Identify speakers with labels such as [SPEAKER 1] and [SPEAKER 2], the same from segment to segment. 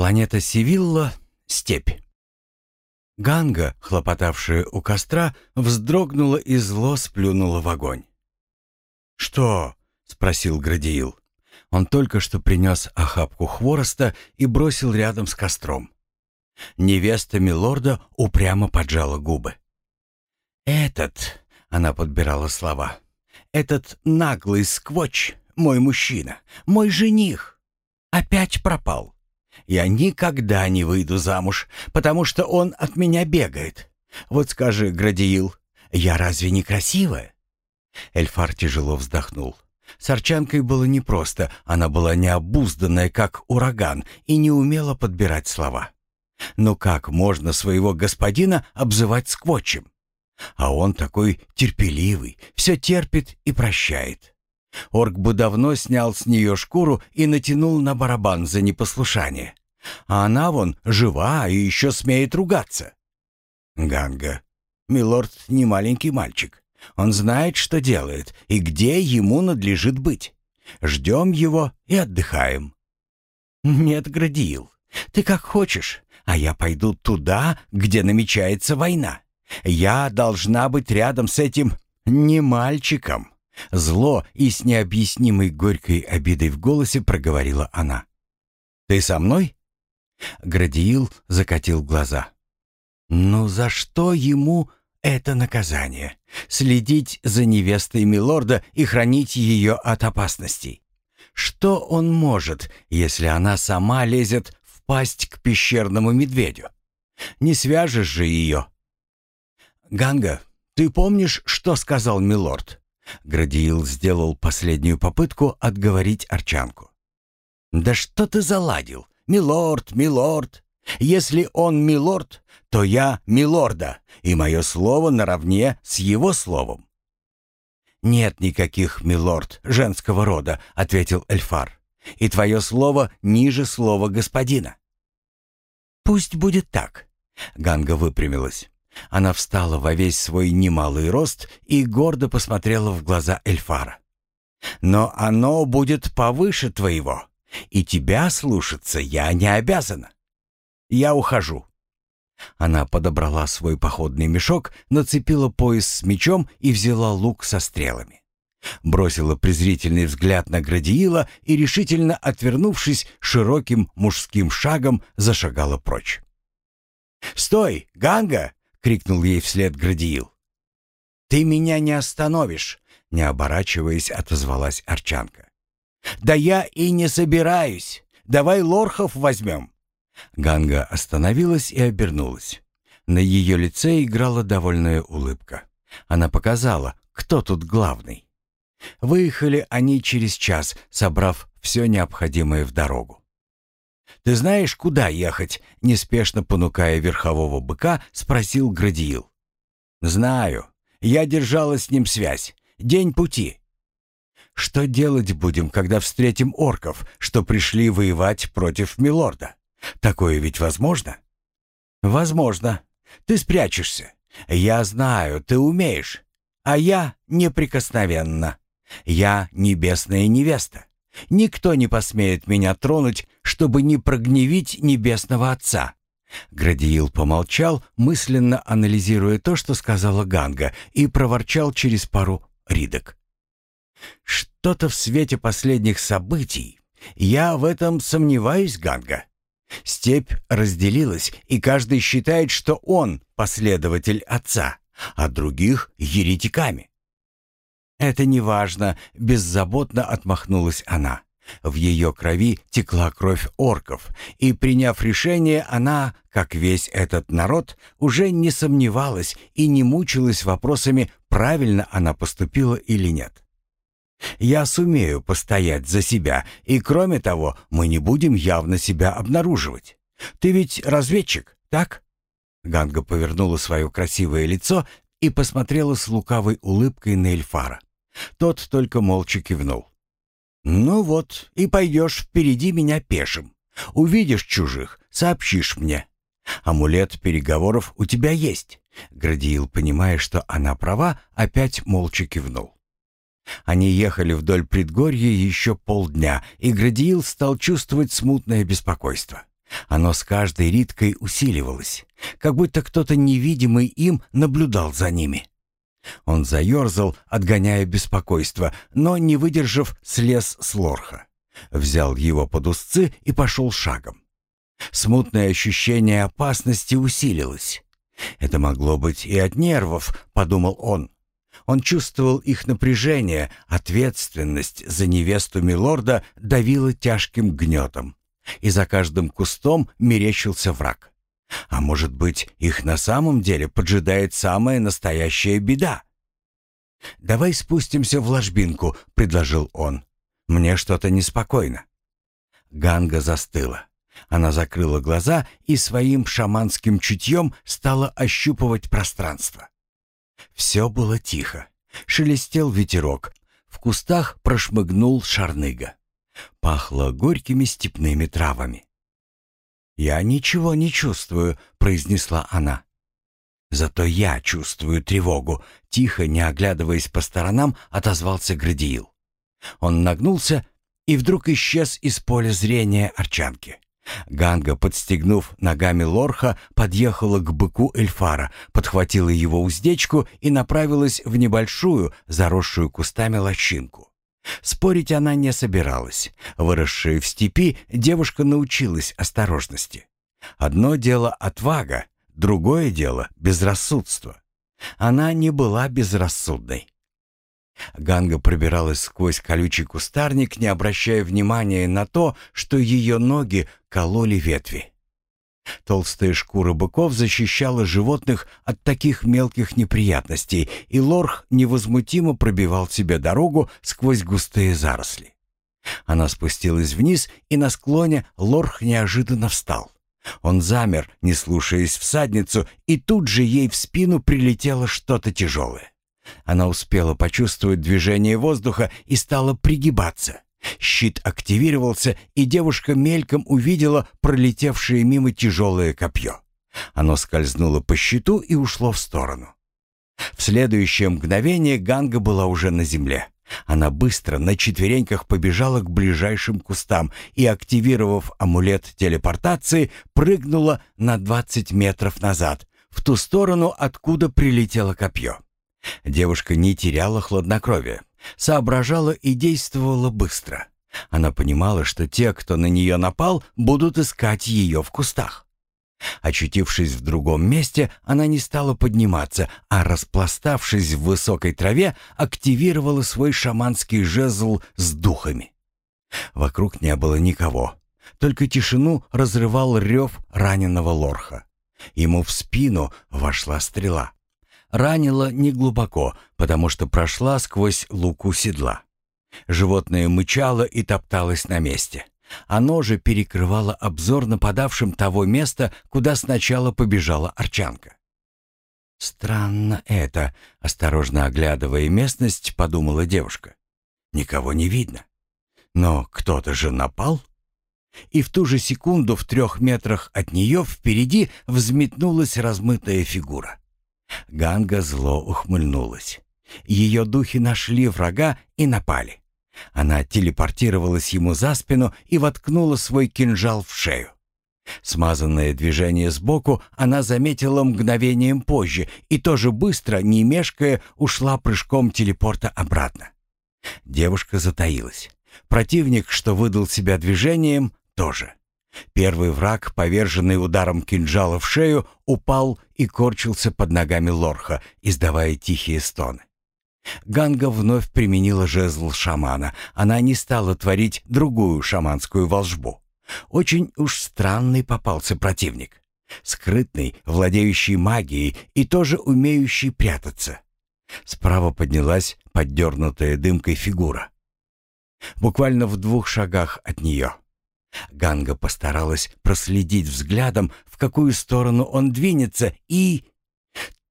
[SPEAKER 1] Планета Сивилла — степь. Ганга, хлопотавшая у костра, вздрогнула и зло сплюнула в огонь. «Что?» — спросил Градиил. Он только что принес охапку хвороста и бросил рядом с костром. Невеста Милорда упрямо поджала губы. «Этот...» — она подбирала слова. «Этот наглый сквотч, мой мужчина, мой жених, опять пропал. Я никогда не выйду замуж, потому что он от меня бегает. Вот скажи, Градиил, я разве не красивая?» Эльфар тяжело вздохнул. С Арчанкой было непросто, она была необузданная, как ураган, и не умела подбирать слова. Но как можно своего господина обзывать сквотчем? А он такой терпеливый, все терпит и прощает. Орк бы давно снял с нее шкуру и натянул на барабан за непослушание. А она вон жива и еще смеет ругаться. Ганга, милорд не маленький мальчик. Он знает, что делает и где ему надлежит быть. Ждем его и отдыхаем. Нет, Градиил, ты как хочешь, а я пойду туда, где намечается война. Я должна быть рядом с этим не мальчиком. Зло и с необъяснимой горькой обидой в голосе проговорила она. «Ты со мной?» Градиил закатил глаза. «Ну за что ему это наказание? Следить за невестой Милорда и хранить ее от опасностей? Что он может, если она сама лезет в пасть к пещерному медведю? Не свяжешь же ее?» «Ганга, ты помнишь, что сказал Милорд?» Градиил сделал последнюю попытку отговорить Арчанку. «Да что ты заладил? Милорд, милорд! Если он милорд, то я милорда, и мое слово наравне с его словом». «Нет никаких милорд женского рода», — ответил Эльфар. «И твое слово ниже слова господина». «Пусть будет так», — Ганга выпрямилась. Она встала во весь свой немалый рост и гордо посмотрела в глаза Эльфара. «Но оно будет повыше твоего, и тебя слушаться я не обязана. Я ухожу». Она подобрала свой походный мешок, нацепила пояс с мечом и взяла лук со стрелами. Бросила презрительный взгляд на Градиила и, решительно отвернувшись, широким мужским шагом зашагала прочь. «Стой, Ганга!» — крикнул ей вслед Градиил. «Ты меня не остановишь!» — не оборачиваясь, отозвалась Арчанка. «Да я и не собираюсь! Давай лорхов возьмем!» Ганга остановилась и обернулась. На ее лице играла довольная улыбка. Она показала, кто тут главный. Выехали они через час, собрав все необходимое в дорогу. «Ты знаешь, куда ехать?» — неспешно понукая верхового быка, спросил Градиил. «Знаю. Я держала с ним связь. День пути». «Что делать будем, когда встретим орков, что пришли воевать против Милорда? Такое ведь возможно?» «Возможно. Ты спрячешься. Я знаю, ты умеешь. А я неприкосновенна. Я небесная невеста. Никто не посмеет меня тронуть, чтобы не прогневить небесного Отца». Градиил помолчал, мысленно анализируя то, что сказала Ганга, и проворчал через пару ридок. «Что-то в свете последних событий. Я в этом сомневаюсь, Ганга. Степь разделилась, и каждый считает, что он последователь Отца, а других — еретиками. «Это не важно», — беззаботно отмахнулась она. В ее крови текла кровь орков, и, приняв решение, она, как весь этот народ, уже не сомневалась и не мучилась вопросами, правильно она поступила или нет. «Я сумею постоять за себя, и, кроме того, мы не будем явно себя обнаруживать. Ты ведь разведчик, так?» Ганга повернула свое красивое лицо и посмотрела с лукавой улыбкой на Эльфара. Тот только молча кивнул. «Ну вот, и пойдешь впереди меня пешим. Увидишь чужих, сообщишь мне. Амулет переговоров у тебя есть». Градиил, понимая, что она права, опять молча кивнул. Они ехали вдоль предгорья еще полдня, и Градиил стал чувствовать смутное беспокойство. Оно с каждой риткой усиливалось, как будто кто-то невидимый им наблюдал за ними. Он заерзал, отгоняя беспокойство, но, не выдержав, слез с лорха. Взял его под узцы и пошел шагом. Смутное ощущение опасности усилилось. «Это могло быть и от нервов», — подумал он. Он чувствовал их напряжение, ответственность за невесту Милорда давила тяжким гнетом. И за каждым кустом мерещился враг. А может быть, их на самом деле поджидает самая настоящая беда? «Давай спустимся в ложбинку», — предложил он. «Мне что-то неспокойно». Ганга застыла. Она закрыла глаза и своим шаманским чутьем стала ощупывать пространство. Все было тихо. Шелестел ветерок. В кустах прошмыгнул шарныга. Пахло горькими степными травами. «Я ничего не чувствую», — произнесла она. «Зато я чувствую тревогу», — тихо, не оглядываясь по сторонам, отозвался Градиил. Он нагнулся и вдруг исчез из поля зрения Арчанки. Ганга, подстегнув ногами лорха, подъехала к быку Эльфара, подхватила его уздечку и направилась в небольшую, заросшую кустами лощинку. Спорить она не собиралась. Выросшая в степи, девушка научилась осторожности. Одно дело отвага, другое дело безрассудство. Она не была безрассудной. Ганга пробиралась сквозь колючий кустарник, не обращая внимания на то, что ее ноги кололи ветви. Толстая шкура быков защищала животных от таких мелких неприятностей, и Лорх невозмутимо пробивал себе дорогу сквозь густые заросли. Она спустилась вниз, и на склоне Лорх неожиданно встал. Он замер, не слушаясь всадницу, и тут же ей в спину прилетело что-то тяжелое. Она успела почувствовать движение воздуха и стала пригибаться. Щит активировался, и девушка мельком увидела пролетевшее мимо тяжелое копье. Оно скользнуло по щиту и ушло в сторону. В следующее мгновение Ганга была уже на земле. Она быстро на четвереньках побежала к ближайшим кустам и, активировав амулет телепортации, прыгнула на 20 метров назад, в ту сторону, откуда прилетело копье. Девушка не теряла хладнокровия, соображала и действовала быстро. Она понимала, что те, кто на нее напал, будут искать ее в кустах. Очутившись в другом месте, она не стала подниматься, а, распластавшись в высокой траве, активировала свой шаманский жезл с духами. Вокруг не было никого, только тишину разрывал рев раненого лорха. Ему в спину вошла стрела ранила неглубоко, потому что прошла сквозь луку седла. Животное мычало и топталось на месте. Оно же перекрывало обзор нападавшим того места, куда сначала побежала Арчанка. «Странно это», — осторожно оглядывая местность, подумала девушка. «Никого не видно. Но кто-то же напал?» И в ту же секунду в трех метрах от нее впереди взметнулась размытая фигура. Ганга зло ухмыльнулась. Ее духи нашли врага и напали. Она телепортировалась ему за спину и воткнула свой кинжал в шею. Смазанное движение сбоку она заметила мгновением позже и тоже быстро, не мешкая, ушла прыжком телепорта обратно. Девушка затаилась. Противник, что выдал себя движением, тоже. Первый враг, поверженный ударом кинжала в шею, упал и корчился под ногами лорха, издавая тихие стоны. Ганга вновь применила жезл шамана. Она не стала творить другую шаманскую волжбу. Очень уж странный попался противник. Скрытный, владеющий магией и тоже умеющий прятаться. Справа поднялась поддернутая дымкой фигура. Буквально в двух шагах от нее — Ганга постаралась проследить взглядом, в какую сторону он двинется, и...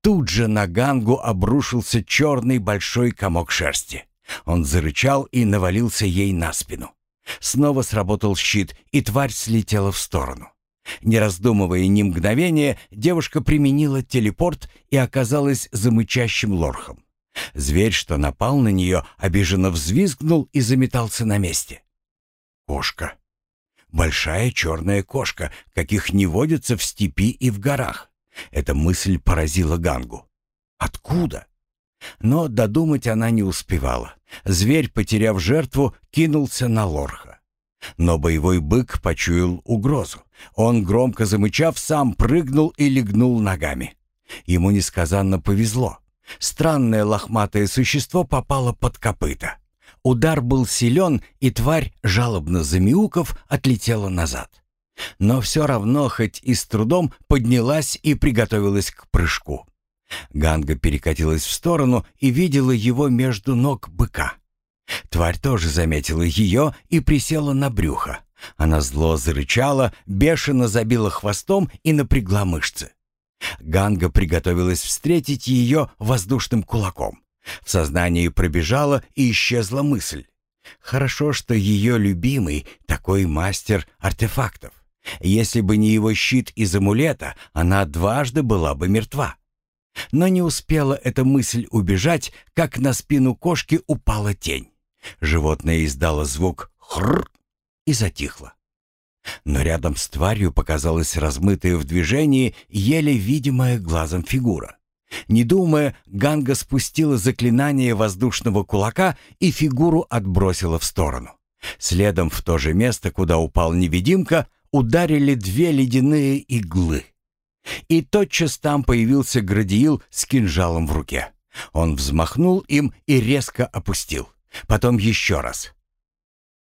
[SPEAKER 1] Тут же на Гангу обрушился черный большой комок шерсти. Он зарычал и навалился ей на спину. Снова сработал щит, и тварь слетела в сторону. Не раздумывая ни мгновения, девушка применила телепорт и оказалась замычащим лорхом. Зверь, что напал на нее, обиженно взвизгнул и заметался на месте. «Кошка!» Большая черная кошка, каких не водится в степи и в горах. Эта мысль поразила Гангу. Откуда? Но додумать она не успевала. Зверь, потеряв жертву, кинулся на лорха. Но боевой бык почуял угрозу. Он, громко замычав, сам прыгнул и легнул ногами. Ему несказанно повезло. Странное лохматое существо попало под копыта. Удар был силен, и тварь, жалобно замяуков, отлетела назад. Но все равно, хоть и с трудом, поднялась и приготовилась к прыжку. Ганга перекатилась в сторону и видела его между ног быка. Тварь тоже заметила ее и присела на брюхо. Она зло зарычала, бешено забила хвостом и напрягла мышцы. Ганга приготовилась встретить ее воздушным кулаком. В сознании пробежала и исчезла мысль. Хорошо, что ее любимый такой мастер артефактов. Если бы не его щит из амулета, она дважды была бы мертва. Но не успела эта мысль убежать, как на спину кошки упала тень. Животное издало звук «хрррр» и затихло. Но рядом с тварью показалась размытая в движении, еле видимая глазом фигура. Не думая, Ганга спустила заклинание воздушного кулака и фигуру отбросила в сторону. Следом в то же место, куда упал невидимка, ударили две ледяные иглы. И тотчас там появился Градиил с кинжалом в руке. Он взмахнул им и резко опустил. Потом еще раз.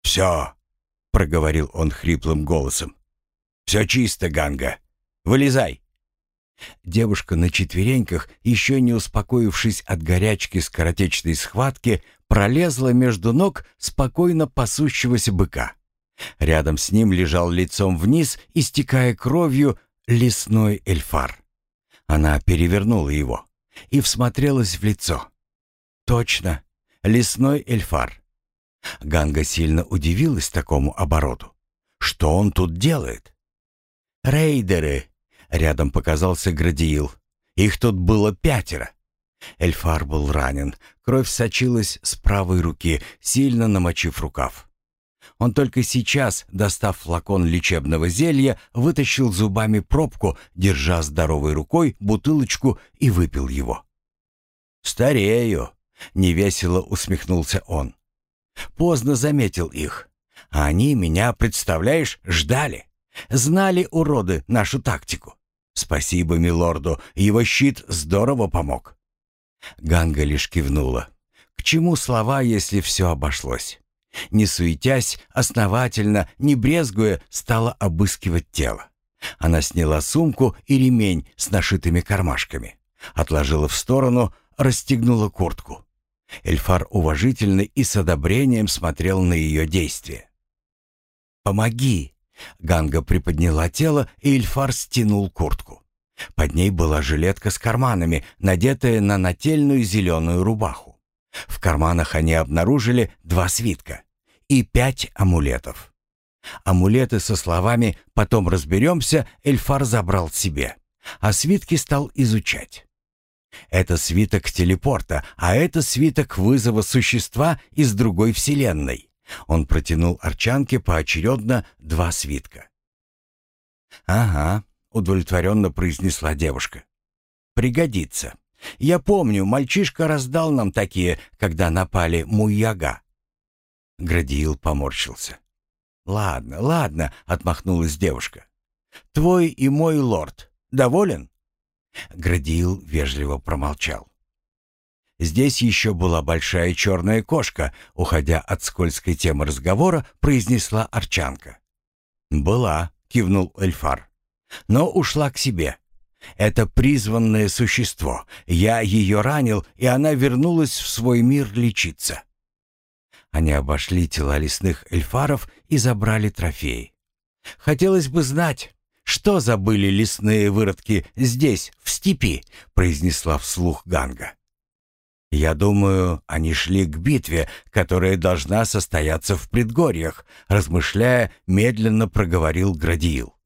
[SPEAKER 1] «Все», — проговорил он хриплым голосом. «Все чисто, Ганга. Вылезай». Девушка на четвереньках, еще не успокоившись от горячки скоротечной схватки, пролезла между ног спокойно пасущегося быка. Рядом с ним лежал лицом вниз, истекая кровью, лесной эльфар. Она перевернула его и всмотрелась в лицо. Точно, лесной эльфар. Ганга сильно удивилась такому обороту. Что он тут делает? «Рейдеры!» — рядом показался Градиил. «Их тут было пятеро!» Эльфар был ранен. Кровь сочилась с правой руки, сильно намочив рукав. Он только сейчас, достав флакон лечебного зелья, вытащил зубами пробку, держа здоровой рукой бутылочку и выпил его. «Старею!» — невесело усмехнулся он. Поздно заметил их. А они меня, представляешь, ждали. Знали, уроды, нашу тактику. Спасибо милорду, его щит здорово помог. Ганга лишь кивнула. К чему слова, если все обошлось? Не суетясь, основательно, не брезгуя, стала обыскивать тело. Она сняла сумку и ремень с нашитыми кармашками. Отложила в сторону, расстегнула куртку. Эльфар уважительно и с одобрением смотрел на ее действия. «Помоги!» Ганга приподняла тело, и Эльфар стянул куртку. Под ней была жилетка с карманами, надетая на нательную зеленую рубаху. В карманах они обнаружили два свитка и пять амулетов. Амулеты со словами «потом разберемся» Эльфар забрал себе, а свитки стал изучать. Это свиток телепорта, а это свиток вызова существа из другой вселенной. Он протянул Арчанке поочередно два свитка. «Ага», — удовлетворенно произнесла девушка. «Пригодится. Я помню, мальчишка раздал нам такие, когда напали Муяга». Градиил поморщился. «Ладно, ладно», — отмахнулась девушка. «Твой и мой лорд доволен?» Градиил вежливо промолчал. Здесь еще была большая черная кошка, уходя от скользкой темы разговора, произнесла Арчанка. «Была», — кивнул Эльфар, — «но ушла к себе. Это призванное существо. Я ее ранил, и она вернулась в свой мир лечиться». Они обошли тела лесных эльфаров и забрали трофеи. «Хотелось бы знать, что забыли лесные выродки здесь, в степи?» — произнесла вслух Ганга. «Я думаю, они шли к битве, которая должна состояться в предгорьях», размышляя, медленно проговорил Градиил.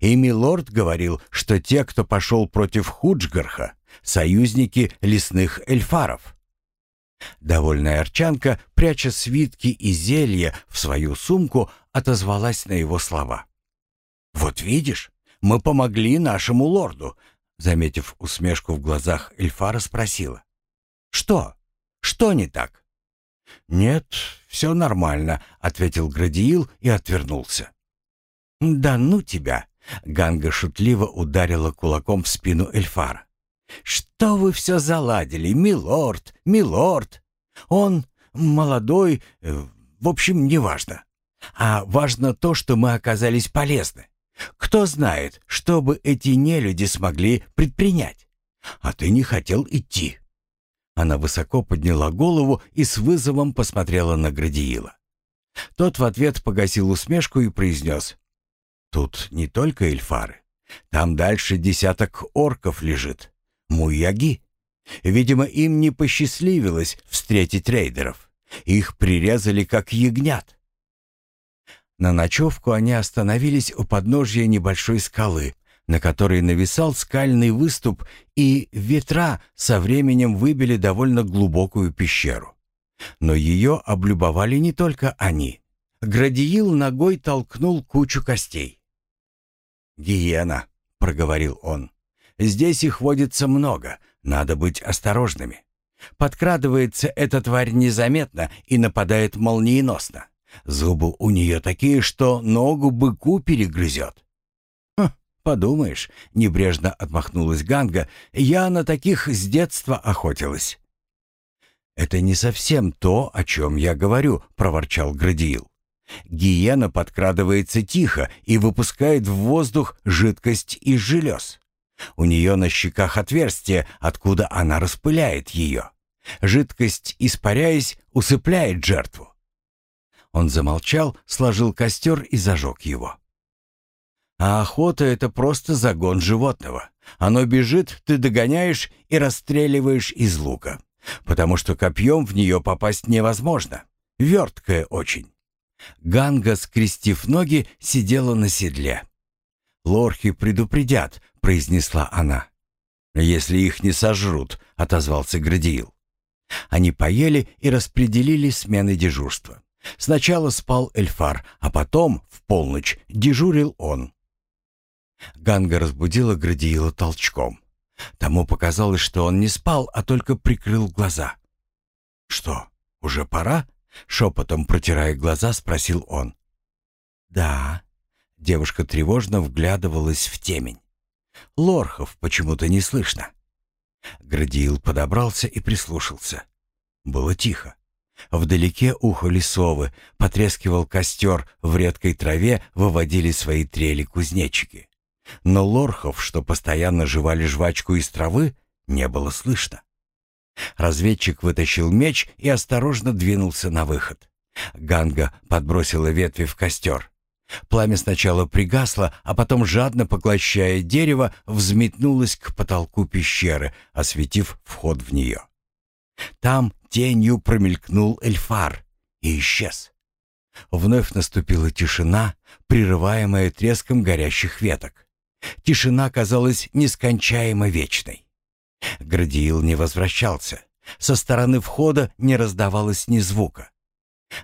[SPEAKER 1] И милорд говорил, что те, кто пошел против Худжгарха, союзники лесных эльфаров. Довольная Арчанка, пряча свитки и зелья в свою сумку, отозвалась на его слова. «Вот видишь, мы помогли нашему лорду», заметив усмешку в глазах Эльфара, спросила. «Что? Что не так?» «Нет, все нормально», — ответил Градиил и отвернулся. «Да ну тебя!» — Ганга шутливо ударила кулаком в спину Эльфара. «Что вы все заладили, милорд, милорд? Он молодой, э, в общем, неважно. А важно то, что мы оказались полезны. Кто знает, что бы эти нелюди смогли предпринять? А ты не хотел идти». Она высоко подняла голову и с вызовом посмотрела на Градиила. Тот в ответ погасил усмешку и произнес. «Тут не только эльфары. Там дальше десяток орков лежит. Муяги. Видимо, им не посчастливилось встретить рейдеров. Их прирезали как ягнят. На ночевку они остановились у подножья небольшой скалы, на которой нависал скальный выступ, и ветра со временем выбили довольно глубокую пещеру. Но ее облюбовали не только они. Градиил ногой толкнул кучу костей. «Гиена», — проговорил он, — «здесь их водится много, надо быть осторожными. Подкрадывается эта тварь незаметно и нападает молниеносно. Зубы у нее такие, что ногу быку перегрызет. «Хм, подумаешь», — небрежно отмахнулась Ганга, — «я на таких с детства охотилась». «Это не совсем то, о чем я говорю», — проворчал Градиил. «Гиена подкрадывается тихо и выпускает в воздух жидкость из желез. У нее на щеках отверстие, откуда она распыляет ее. Жидкость, испаряясь, усыпляет жертву. Он замолчал, сложил костер и зажег его. А охота — это просто загон животного. Оно бежит, ты догоняешь и расстреливаешь из лука. Потому что копьем в нее попасть невозможно. Верткая очень. Ганга, скрестив ноги, сидела на седле. «Лорхи предупредят», — произнесла она. «Если их не сожрут», — отозвался Градиил. Они поели и распределили смены дежурства. Сначала спал Эльфар, а потом, в полночь, дежурил он. Ганга разбудила Градиила толчком. Тому показалось, что он не спал, а только прикрыл глаза. «Что, уже пора?» — шепотом протирая глаза, спросил он. «Да». Девушка тревожно вглядывалась в темень. Лорхов почему-то не слышно. Градиил подобрался и прислушался. Было тихо. Вдалеке ухали совы, потрескивал костер, в редкой траве выводили свои трели кузнечики. Но лорхов, что постоянно жевали жвачку из травы, не было слышно. Разведчик вытащил меч и осторожно двинулся на выход. Ганга подбросила ветви в костер. Пламя сначала пригасло, а потом, жадно поглощая дерево, взметнулось к потолку пещеры, осветив вход в нее. Там тенью промелькнул эльфар и исчез. Вновь наступила тишина, прерываемая треском горящих веток. Тишина казалась нескончаемо вечной. Градиил не возвращался. Со стороны входа не раздавалось ни звука.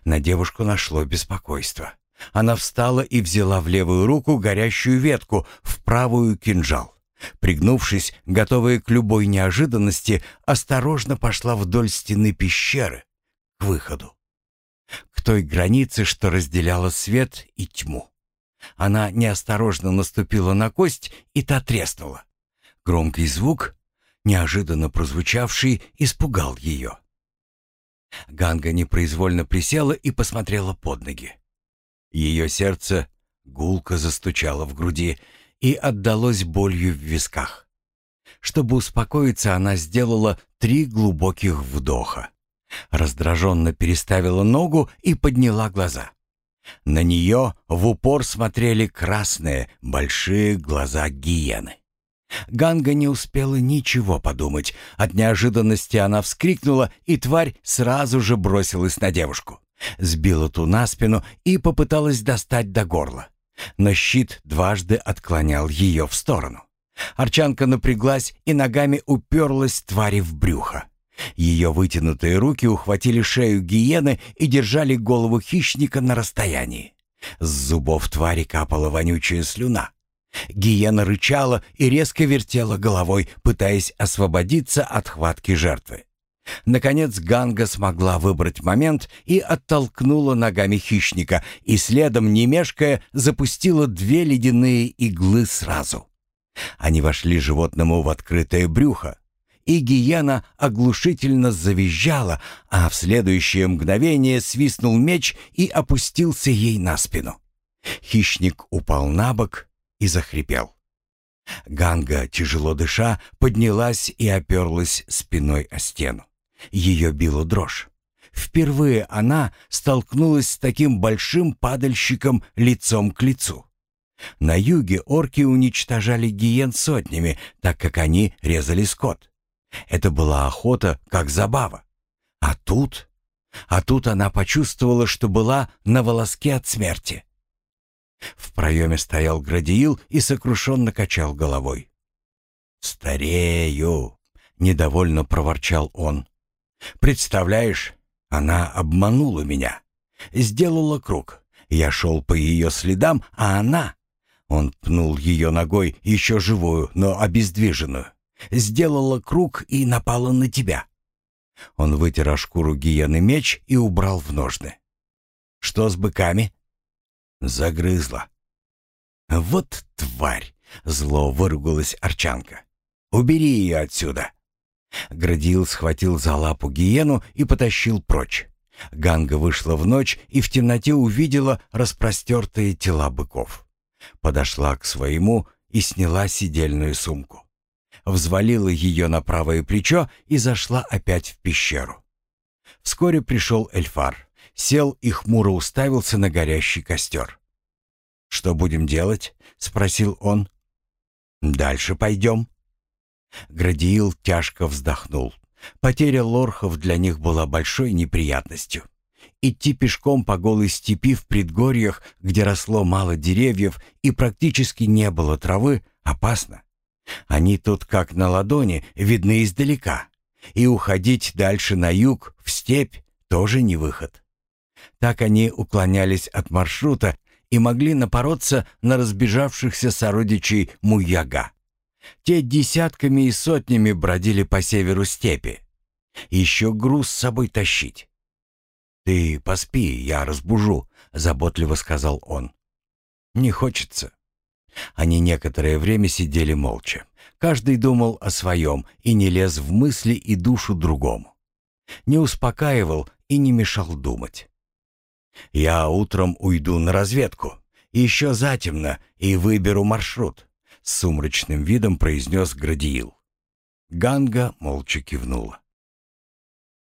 [SPEAKER 1] На девушку нашло беспокойство. Она встала и взяла в левую руку горящую ветку, в правую кинжал. Пригнувшись, готовая к любой неожиданности, осторожно пошла вдоль стены пещеры, к выходу. К той границе, что разделяла свет и тьму. Она неосторожно наступила на кость, и та треснула. Громкий звук, неожиданно прозвучавший, испугал ее. Ганга непроизвольно присела и посмотрела под ноги. Ее сердце гулко застучало в груди, и отдалось болью в висках. Чтобы успокоиться, она сделала три глубоких вдоха. Раздраженно переставила ногу и подняла глаза. На нее в упор смотрели красные, большие глаза гиены. Ганга не успела ничего подумать. От неожиданности она вскрикнула, и тварь сразу же бросилась на девушку. Сбила ту на спину и попыталась достать до горла но щит дважды отклонял ее в сторону. Арчанка напряглась и ногами уперлась твари в брюхо. Ее вытянутые руки ухватили шею гиены и держали голову хищника на расстоянии. С зубов твари капала вонючая слюна. Гиена рычала и резко вертела головой, пытаясь освободиться от хватки жертвы. Наконец Ганга смогла выбрать момент и оттолкнула ногами хищника, и следом, не мешкая, запустила две ледяные иглы сразу. Они вошли животному в открытое брюхо, и гиена оглушительно завизжала, а в следующее мгновение свистнул меч и опустился ей на спину. Хищник упал на бок и захрипел. Ганга, тяжело дыша, поднялась и оперлась спиной о стену. Ее била дрожь. Впервые она столкнулась с таким большим падальщиком лицом к лицу. На юге орки уничтожали гиен сотнями, так как они резали скот. Это была охота как забава. А тут... А тут она почувствовала, что была на волоске от смерти. В проеме стоял Градиил и сокрушенно качал головой. «Старею!» — недовольно проворчал он. «Представляешь, она обманула меня. Сделала круг. Я шел по ее следам, а она...» Он пнул ее ногой, еще живую, но обездвиженную. «Сделала круг и напала на тебя». Он вытер о шкуру гиены меч и убрал в ножны. «Что с быками?» Загрызла. «Вот тварь!» — зло выругалась Арчанка. «Убери ее отсюда!» Градил схватил за лапу гиену и потащил прочь. Ганга вышла в ночь и в темноте увидела распростертые тела быков. Подошла к своему и сняла сидельную сумку. Взвалила ее на правое плечо и зашла опять в пещеру. Вскоре пришел Эльфар, сел и хмуро уставился на горящий костер. «Что будем делать?» — спросил он. «Дальше пойдем». Градиил тяжко вздохнул. Потеря лорхов для них была большой неприятностью. Идти пешком по голой степи в предгорьях, где росло мало деревьев и практически не было травы, опасно. Они тут как на ладони, видны издалека. И уходить дальше на юг, в степь, тоже не выход. Так они уклонялись от маршрута и могли напороться на разбежавшихся сородичей Муяга. Те десятками и сотнями бродили по северу степи. Еще груз с собой тащить. «Ты поспи, я разбужу», — заботливо сказал он. «Не хочется». Они некоторое время сидели молча. Каждый думал о своем и не лез в мысли и душу другому. Не успокаивал и не мешал думать. «Я утром уйду на разведку, еще затемно, и выберу маршрут», — с сумрачным видом произнес Градиил. Ганга молча кивнула.